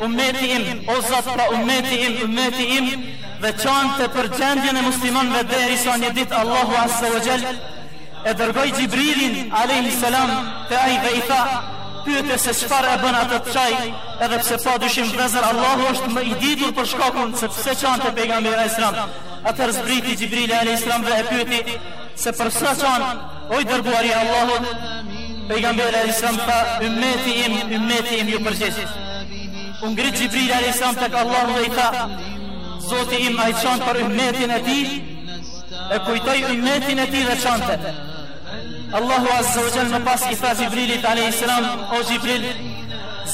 Ummeti im, o Zot, pra ummeti im, ummeti im, dhe çante për gjendjen e muslimanëve derisa një ditë Allahu Azza wa Jalla e dërgoi Xhibrilin alayhi salam te ai dhe i tha pyete se çfarë e bën atë të çaj, edhe pse pa dyshim vëllezër Allahu është më i ditur për shkakun se pse çante pejgamberi alayhi salam. Atëherë zbriti Xhibrili alayhi salam dhe e pyeti se përse çan O i dërguar i Allahut, pejgamberi alayhis salam tha, ummeti im, ummeti im iu përgjigj. U ngrit Xhibrili alayhis salam tek Allahu dhe i tha, Zoti im ai çan për ummetin e tij, e kujtoi ummetin e tij dhe çante. Allahu azza wa jalla më pas i tha Xhibrilit alayhis salam, o Xhibril,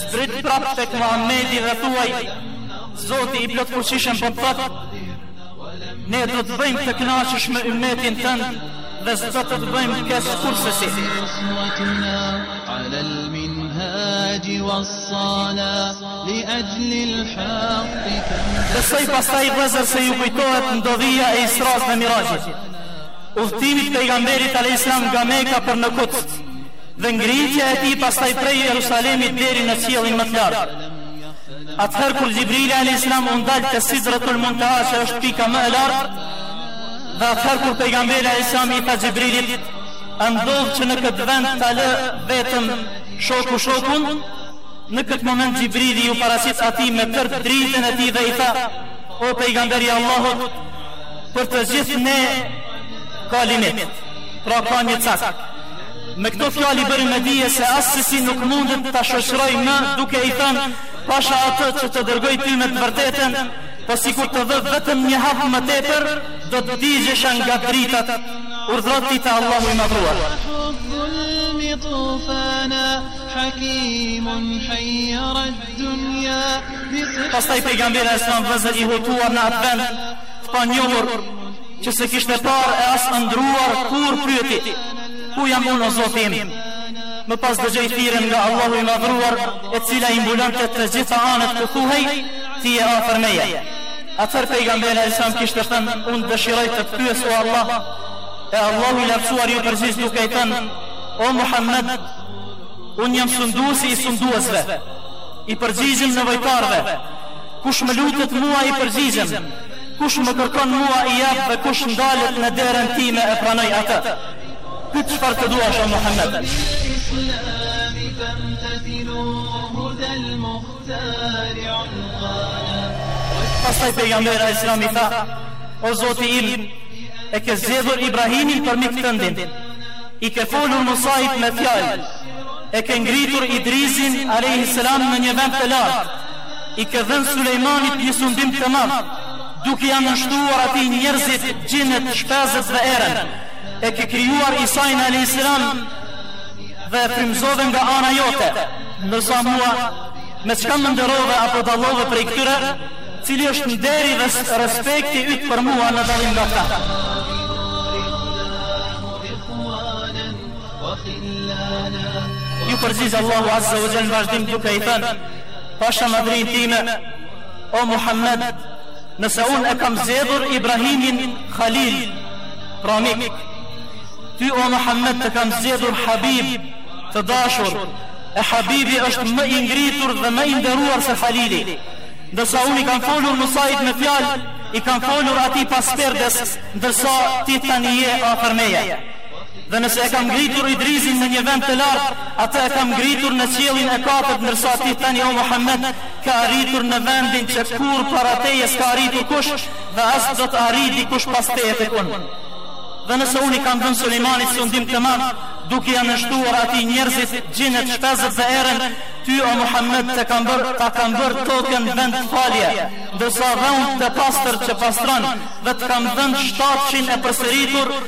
zbrit prapë tek Muhamedi dhe thuaj, Zoti i plotfuqishëm po thot, Ne do të të bëjmë të kënaqesh me ymmetin tënd dhe s'do të të bëjmë keq kurrsesi. Besoj pastaj vëllezër se ju kujtohet ndodhia e Israsë dhe Miraxhit. Udhëtimit të pejgamberit a.s. nga Meka për në Kuds dhe ngritja e tij pastaj prej Jerusalemit deri në qiellin më të lartë. Atëherë kur Xhibrili alayhis salam u ndal te Sidratul Muntaha që është pika më e lartë, dhe atëherë kur pejgamberi alayhis salam i tha Xhibrilit, "A ndodh që në këtë vend ta lë vetëm shoku shokun?" Në këtë moment Xhibrili iu paraqit atij me tërë dritën e tij dhe i tha, "O pejgamberi i Allahut, për të gjithë ne ka limit, pra ka një cak." Me këto fjalë i bëri me dije se assesi nuk mundet ta shoqërojë më duke i thënë pasha atë që të dërgoi ty me të vërtetën, po sikur të hedh vetëm një hap më tepër, do të digjesha nga dritat, urdhëro ti te Allahu i Madhëruar. Pastaj pejgamberi alejhi selam vëllezër i hutuar në atë vend të panjohur që s'e kishte parë e as ëndërruar kur pyeti ku jam unë o Zoti im më pas dëgjoi thirrjen nga Allahu i madhruar e cila i mbulonte të gjitha anët ku thuhej ti je afër meje atëherë pejgamberi alajhi salam kishte thënë unë dëshiroj të të pyes o Allah e Allahu i lartësuar iu përgjigj duke i thënë o Muhammed unë jam sunduesi i sunduesve i përgjigjem nevojtarëve kush më lutet mua i përgjigjem Kush më kërkon mua i jap dhe kush ndalet në derën time e pranoj atë. Pyet çfarë të duash o Muhammed. Pastaj pejgamberi alejhi selam i tha, O Zoti im, e ke zgjedhur Ibrahimin për mik tëndin, i ke folur Musait me fjalë, e ke ngritur Idrisin alejhi selam në një vend të lartë, i ke dhënë Sulejmanit një sundim të madh, duke ia nënshtruar atij njerëzit, xhinët, shpezët dhe erën. E ke krijuar Isain alayhis salam dhe e frymëzove nga ana jote, ndërsa mua me çka më nderove apo dallove prej këtyre, cili është nderi dhe respekti yt për mua në dallim nga ta. Iu përgjigj Allahu Azza wa Jalla në vazhdim duke i thënë Pasha madhërinë time, o Muhammed, nëse unë e kam zgjedhur Ibrahimin Khalil, pra mik, ty o Muhammed të kam zgjedhur Habib, të dashur, e Habibi është më i ngritur dhe më i nderuar se Khalili, ndërsa unë i kam folur Musait me fjalë, i kam folur atij pas perdes, ndërsa ti tani je afër meje. Dhe nëse e kam ngritur Idrizin në një vend të lartë, atë e kam ngritur në qiellin e katërt ndërsa ti tani o Muhammed ke arritur në vendin që kurrë para teje s'ka arritur kush dhe as do të arrijë dikush pas teje tek unë. Dhe nëse unë i kam dhënë Sulejmanit sundim të madh, duke ia nënshtruar atij njerëzit, xhinët, shpezët dhe erën, ty o Muhammed të kam bërë, ta kam bërë tokën vend falje, ndërsa dheun të pastër që pastron, dhe të kam dhënë shtatëshin e përsëritur,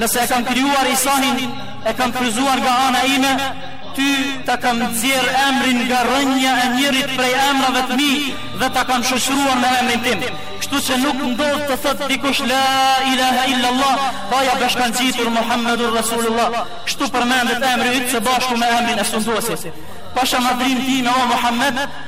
Nëse e kam krijuar Isain, e kam frymëzuar nga ana ime, ty ta kam nxjerrë emrin nga rrënja e njërit prej emrave të mi dhe ta kam shoqëruar me emrin tim. Kështu që nuk ndodh të thotë dikush la ilaha illa Allah, pa ia bashkëngjitur Muhammedur Rasulullah. Kështu përmendet emri yt së bashku me emrin e sunduesit. Pasha madhërinë time o Muhammed,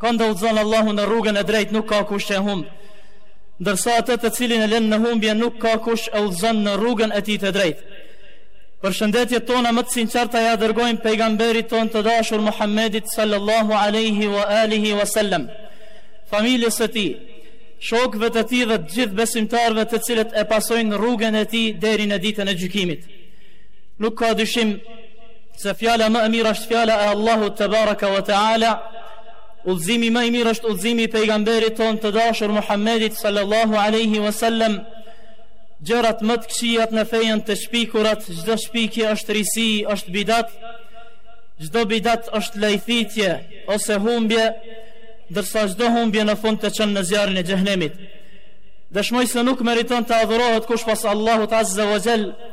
Kënd e udhëzon Allahu në rrugën e drejtë nuk ka kush e humb. Ndërsa atë të cilin e lën në humbje nuk ka kush e udhëzon në rrugën e tij të drejtë. Përshëndetjet tona më të sinqerta ia dërgojmë pejgamberit tonë të dashur Muhammedit sallallahu alaihi wa alihi wa sallam, familjes së tij, shokëve të tij dhe të gjithë besimtarëve të cilët e pasojnë rrugën e tij deri në ditën e gjykimit. Nuk ka dyshim Se fjala më e mirë është fjala e Allahut tebaraka ve teala. Udhëzimi më i mirë është udhëzimi i pejgamberit tonë të dashur Muhammedit sallallahu alaihi wasallam. Gjërat më të këqijat në fe janë të shpikurat, çdo shpikje është risi, është bidat. Çdo bidat është lajthitje ose humbje, ndërsa çdo humbje në fund të çon në zjarrin e xhehenemit. Dëshmoj se nuk meriton të adhurohet kush pas Allahut azza wa jall.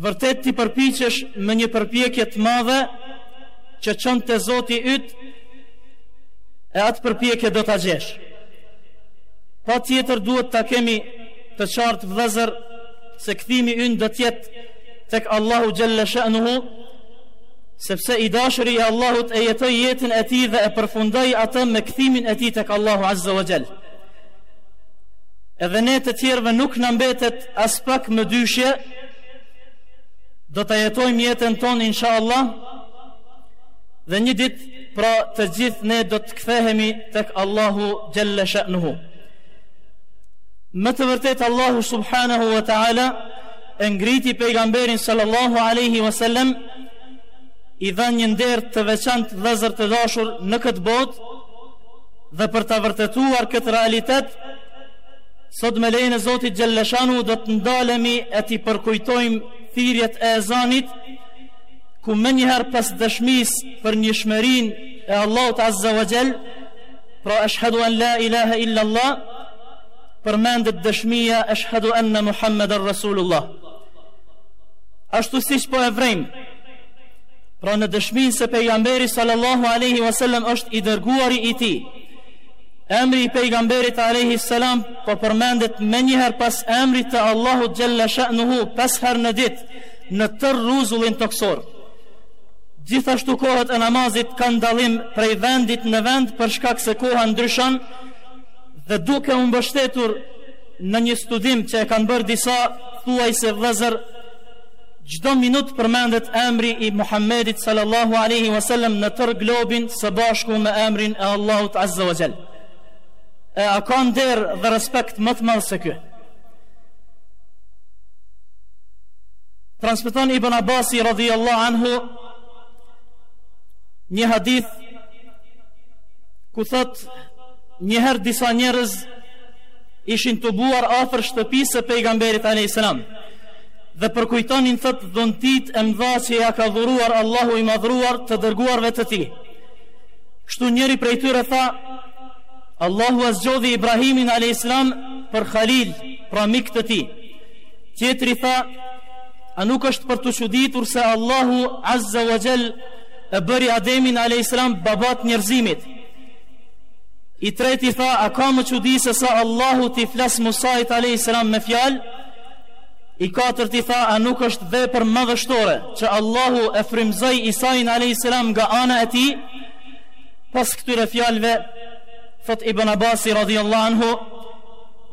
Vërtet ti përpiqesh me një përpjekje të madhe që çon te Zoti yt e atë përpjekje do ta gjesh. Patjetër duhet ta kemi të qartë vëllezër se kthimi ynë do të jetë tek Allahu xhalla sha'nuhu sepse i dashuri i Allahut e jetoi jetën e tij dhe e përfundoi atë me kthimin e tij tek Allahu azza wa jall. Edhe ne të tjerëve nuk na mbetet aspak mëdyshje do ta jetojmë jetën tonë inshallah dhe një ditë pra të gjithë ne do të kthehemi tek Allahu xhalla sha'nuhu. Me të vërtetë Allahu subhanahu wa ta'ala e ngriti pejgamberin sallallahu alaihi wasallam i dha një nder të veçantë vëllezër të dashur në këtë botë Dhe për ta vërtetuar këtë realitet, sot me lejen e Zotit xhalla sha'nuhu do të ndalemi e t'i përkujtojmë thirrjet e ezanit, ku menjëherë pas dëshmisë për njëshmërinë e Allahut azza wa jall, pra eshhedu en la ilaha illa Allah, përmendet dëshmia eshhedu enne Muhammeden Rasulullah. Ashtu siç po e vërejmë, Pra në dëshminë se pejgamberi sallallahu aleyhi wasallam është i dërguari i tij, emri i pejgamberit aleyhi sallam po përmendet menjëherë pas emrit të Allahut xhalla sha'nuhu pesë herë në ditë në tërë rruzullin tokësor. Gjithashtu kohët e namazit kanë dallim prej vendit në vend për shkak se koha ndryshon dhe duke u mbështetur në një studim që e kanë bërë disa thuajse vëllezër Çdo minutë përmendet emri i Muhammedit sallallahu alaihi wasallam në tërë globin së bashku me emrin e Allahut azza wa jall. E a ka nder dhe respekt më të madh se ky? Transmeton Ibn Abbasi radhiyallahu anhu një hadith ku thotë një herë disa njerëz ishin tubuar afër shtëpisë së pejgamberit a.s. dhe përkujtonin thotë dhuntitë e mëdha që ia ka dhuruar Allahu i madhëruar të dërguarve të tij. Kështu njëri prej tyre tha, Allahu e zgjodhi Ibrahimin a.s. për Halil, pra mik të tij. Tjetri tha, a nuk është për t'u çuditur se Allahu azza wa jall e bëri Ademin a.s. baba të njerëzimit. I treti tha, a ka më çudi se sa Allahu t'i flasë Musait a.s. me fjalë, I katërti tha, a nuk është vepër madhështore që Allahu e frymëzoi Isain alayhis salam nga ana e tij? Pas këtyre fjalëve, thot Ibn Abbas radhiyallahu anhu,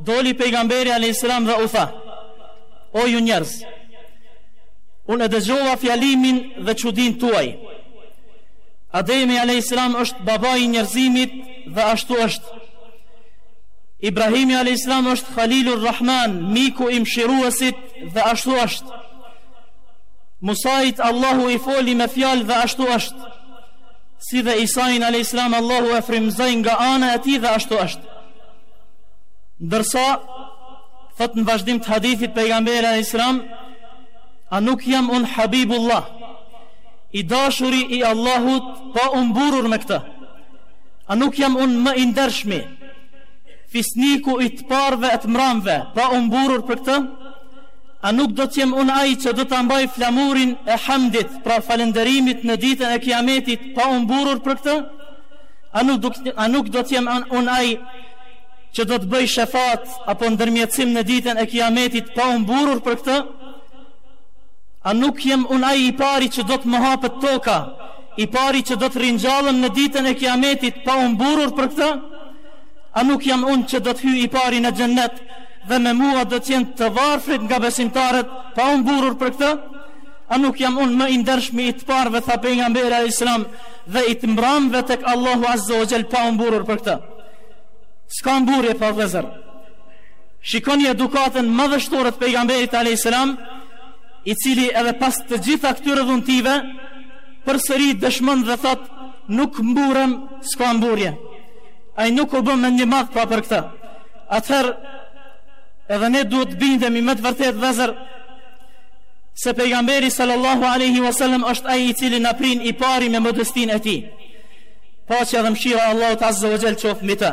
doli pejgamberi alayhis salam dhe u tha: O ju njerëz, unë e dëgjova fjalimin dhe çudinë tuaj. Ademi alayhis salam është babai i njerëzimit dhe ashtu është Ibrahimi alejslam është Khalilur Rahman, miku i mëshiruesit dhe ashtu është. Musait Allahu i foli me fjalë dhe ashtu është. Si dhe Isain alejslam Allahu e frymëzoi nga ana e tij dhe ashtu është. Ndërsa thot në vazhdim të hadithit pejgamberi alejslam a nuk jam un Habibullah i dashuri i Allahut pa u mburrur me këtë. A nuk jam un më i ndershmi? fisniku i të parëve e të mramëve, pa u mburrur për këtë, a nuk do të jem unë ai që do ta mbaj flamurin e hamdit, pra falënderimit në ditën e Kiametit, pa u mburrur për këtë? A nuk do a nuk do të jem unë ai që do të bëj shefat apo ndërmjetësim në ditën e Kiametit pa u mburrur për këtë? A nuk jem unë ai i pari që do të më hapet toka? i pari që do të ringjallem në ditën e kiametit pa u mburrur për këtë? A nuk jam unë që do të hyj i pari në xhennet dhe me mua do të jenë të varfrit nga besimtarët pa u mburrur për këtë? A nuk jam unë më i ndershmi i të parëve tha pejgamberi alayhis salam dhe i të mbramëve tek Allahu azza wa jall pa u mburrur për këtë? S'ka mburrje pra vëllezër. Shikoni edukatën madhështore të pejgamberit alayhis salam i cili edhe pas të gjitha këtyre dhuntive përsëri dëshmon dhe thot nuk mburrem s'ka mburrje ai nuk u bë mendjemadh pra për këtë atëherë edhe ne duhet të bindemi me të vërtetë vëllezër se pejgamberi sallallahu aleyhi wasallam është ai i cili na prin i pari me modestinë e tij paqja edhe mëshira e Allahut azze ue xhel qoftë mbi të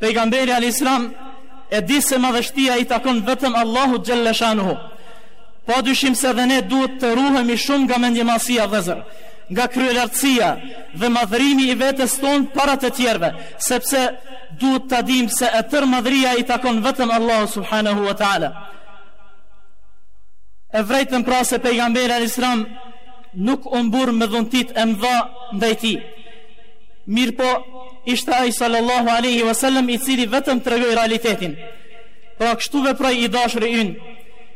pejgamberi alejhi selam e di se madhështia i takon vetëm Allahut xhelle shanuhu Pa dyshim se edhe ne duhet të ruhemi shumë nga mendjemadhësia vëllezër, nga kryelartësia dhe madhërimi i vetes tonë para të tjerëve, sepse duhet ta dimë se e tërë madhëria i takon vetëm Allahut subhanahu wa taala. E vrejtëm pra se pejgamberi alayhis salam nuk u mburr me dhuntitë e mëdha ndaj tij. Mirpo ishte ai sallallahu alaihi wasallam i cili vetëm tregoi realitetin. Pra kështu veproi i dashuri ynë.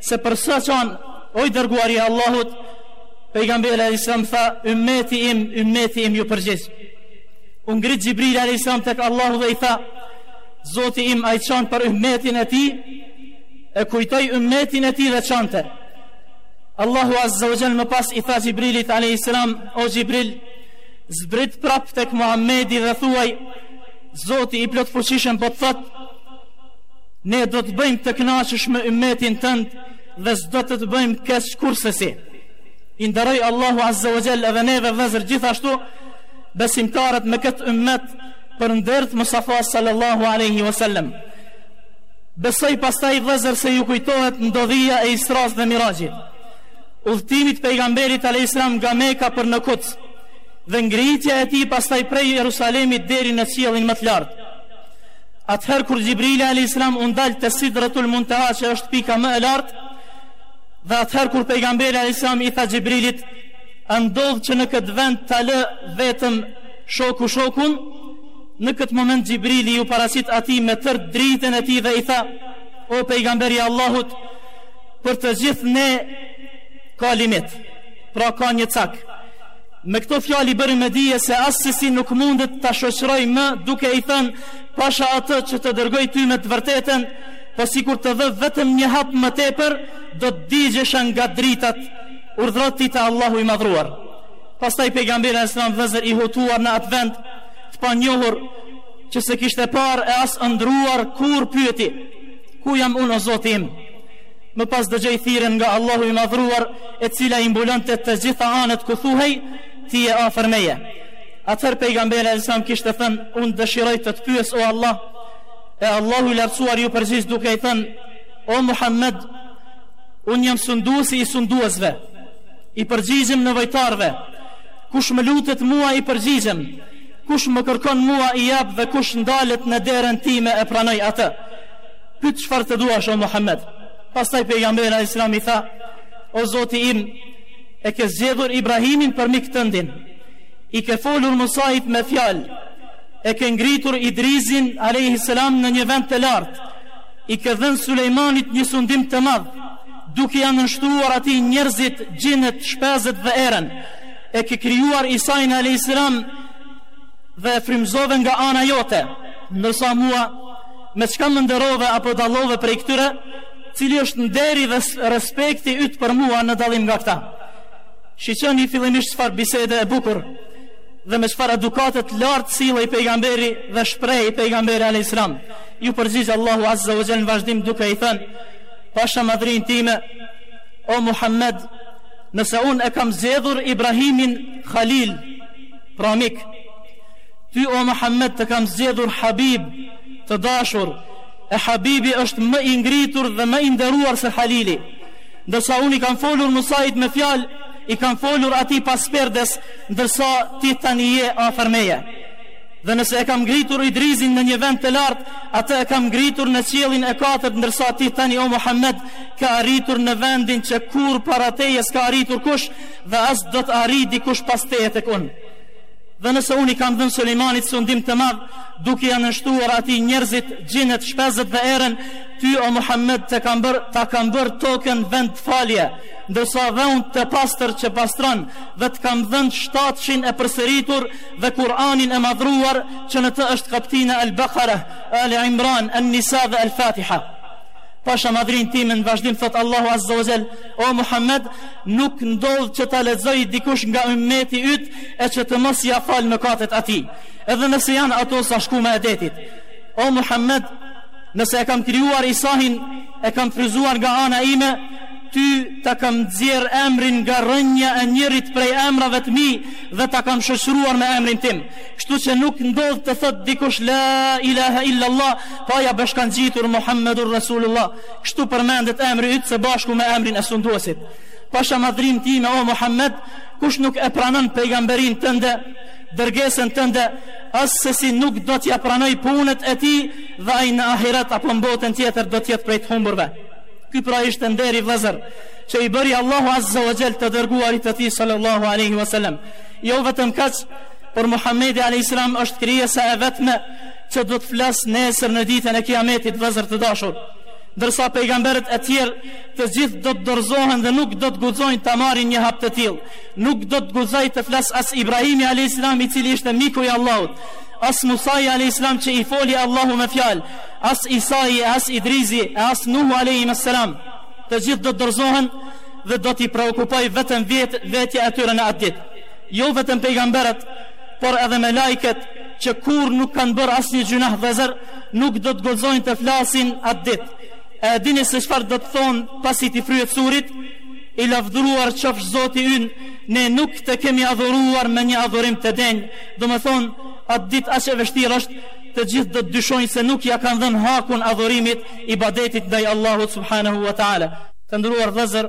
se për sa qan i dërguari i Allahut pejgamberi alayhis salam tha ummeti im ummeti im iu përgjigj u ngrit Xhibril alayhis salam tek Allahu dhe i tha Zoti im ai qan për ummetin e tij e kujtoi ummetin e tij dhe qante Allahu azza wa jall më pas i tha Xhibrilit alayhis salam o Xhibril zbrit prapë tek Muhamedi dhe thuaj Zoti i plotfuqishëm po thotë Ne do të bëjmë të kënaqësh me ymmetin tënd dhe s'do të të bëjmë keq kurrsesi. I nderoi Allahu Azza wa Jall edhe neve vëllezër gjithashtu besimtarët me këtë ymmet për nder të Mustafa sallallahu alaihi wasallam. Besoj pastaj vëllezër se ju kujtohet ndodhia e Isras dhe Miraxhit. Udhëtimit pejgamberit alayhis salam nga Meka për në Kuds dhe ngritja e tij pastaj prej Jerusalemit deri në qiellin më të lartë. Atëherë kur Xhibrili alayhis salam u ndal te Sidratul Muntaha, që është pika më e lartë, dhe atëherë kur pejgamberi alayhis salam i tha Xhibrilit, "A ndodh që në këtë vend ta lë vetëm shoku shokun?" Në këtë moment Xhibrili iu paraqit atij me tërë dritën e tij dhe i tha: "O pejgamber i Allahut, për të gjithë ne ka limit, pra ka një cak. Me këto fjalë i bëri me dije se asesi nuk mundet ta shoqërojë më, duke i thënë, pasha atë që të dërgoi ty me të vërtetën, po sikur të hedh vetëm një hap më tepër, do të digjesha nga dritat, urdhëro ti të Allahu i madhëruar. Pastaj pejgamberi alayhis salam vëllezër i hutuar në atë vend, të panjohur që s'e kishte parë e as ëndërruar kur pyeti, ku jam unë o Zoti im? Më pas dëgjoi thirrjen nga Allahu i Madhëruar, e cila i mbulonte të gjitha anët ku thuhej, Ti je afër meje. Atëherë pejgamberi alayhis salam kishte thënë, unë dëshiroj të të pyes o Allah. E Allahu i Lartësuar iu përgjigj duke i thënë, o Muhammed, unë jam sunduesi i sunduesve, i përgjigjem nevojtarëve. Kush më lutet mua i përgjigjem, kush më kërkon mua i jap dhe kush ndalet në derën time e pranoj atë. Pyet çfarë të duash o Muhammed. Pastaj pejgamberi alayhis salam i tha: O Zoti im, e ke zgjedhur Ibrahimin për mik tëndin. I ke folur Musait me fjalë. E ke ngritur Idrizin alayhis salam në një vend të lartë. I ke dhënë Sulejmanit një sundim të madh, duke ia nënshtruar atij njerëzit, xhinët, shpezët dhe erën. E ke krijuar Isain alayhis salam dhe e frymëzove nga ana jote. Ndërsa mua Me çka më nderove apo dallove prej këtyre? Cili është nderi dhe respekti yt për mua në dallim nga këta? Shikoni fillimisht çfarë bisede e bukur dhe me çfarë edukate të lartë sillej pejgamberi dhe shprehej pejgamberi alayhis salam. Iu përgjigj Allahu azza wa jalla në vazhdim duke i thënë: "Pasha madhërinë time, o Muhammed, nëse unë e kam zgjedhur Ibrahimin Khalil, pra mik, Ty o Muhammed të kam zgjedhur Habib, të dashur, e Habibi është më i ngritur dhe më i nderuar se Halili. Ndërsa unë i kam folur Musait me fjalë, i kam folur atij pas perdes, ndërsa ti tani je afër meje. Dhe nëse e kam ngritur Idrizin në një vend të lartë, atë e kam ngritur në qiellin e katërt, ndërsa ti tani o Muhammed ka arritur në vendin që kurrë para teje s'ka arritur kush dhe as do të arrijë dikush pas teje tek unë. Dhe nëse unë i kam dhënë Sulejmanit sundim të madh, duke ia nënshtuar atij njerëzit, xhinët, shpezët dhe erën, ty o Muhammed të kam bërë, ta kam bërë tokën vend falje, ndërsa dheun të pastër që pastron dhe të kam dhënë shtatëshin e përsëritur dhe Kur'anin e madhëruar që në të është kaptina Al-Baqara, Ali Imran, An-Nisa dhe Al-Fatiha. Pasha madhërinë time në vazhdim thotë Allahu Azza wa Jall, o Muhammed, nuk ndodh që ta lexojë dikush nga ummeti yt e që të mos ia fal mëkatet atij. Edhe nëse janë ato sa shkuma e detit. O Muhammed, nëse e kam krijuar Isahin, e kam frymëzuar nga ana ime, ty ta kam nxjerrë emrin nga rrënja e njërit prej emrave të mi dhe ta kam shoqëruar me emrin tim. Kështu që nuk ndodh të thotë dikush la ilaha illa Allah, pa ia bashkangjitur Muhammedur Rasulullah. Kështu përmendet emri yt së bashku me emrin e sunduesit. Pasha madhërinë time o Muhammed, kush nuk e pranon pejgamberinë tënde, dërgesën tënde, assesi nuk do t'ia pranoj punët e tij dhe ai në ahiret apo në botën tjetër do të jetë prej të humburve. Ky pra ishte nderi vëllezër që i bëri Allahu Azza wa Gjell të dërguarit të tij sallallahu aleyhi wa sallam. Jo vetëm kaq, Por Muhamedi alayhis salam është krijesa e vetme që do të flasë nesër në ditën e Kiametit, vëllezër të dashur. Ndërsa pejgamberët e tjerë të gjithë do të dorëzohen dhe nuk do të guxojnë ta marrin një hap të tillë. Nuk do të guxojë të flasë as Ibrahimi alayhis salam i cili ishte miku i Allahut, as Musai alayhis salam që i foli Allahu me fjalë, as Isai, as Idrizi, e as Nuhu alayhimus salam. Të gjithë do të dorëzohen dhe do t'i preokupojë vetëm vetë vetja e tyre në atë ditë. Jo vetëm pejgamberët, por edhe melajket që kurrë nuk kanë bërë asnjë gjynah vëllezër, nuk do të guxojnë të flasin atë ditë. E dini se çfarë do të thonë pasi t'i fryet surit, i lavdruar qofsh Zoti ynë, ne nuk të kemi adhuruar me një adhurim të denjë, domethënë atë ditë aq e vështirë është, të gjithë do të dyshojnë se nuk ia kanë dhënë hakun adhurimit ibadetit ndaj Allahut subhanahu wa ta'ala. Të nderuar vëllezër,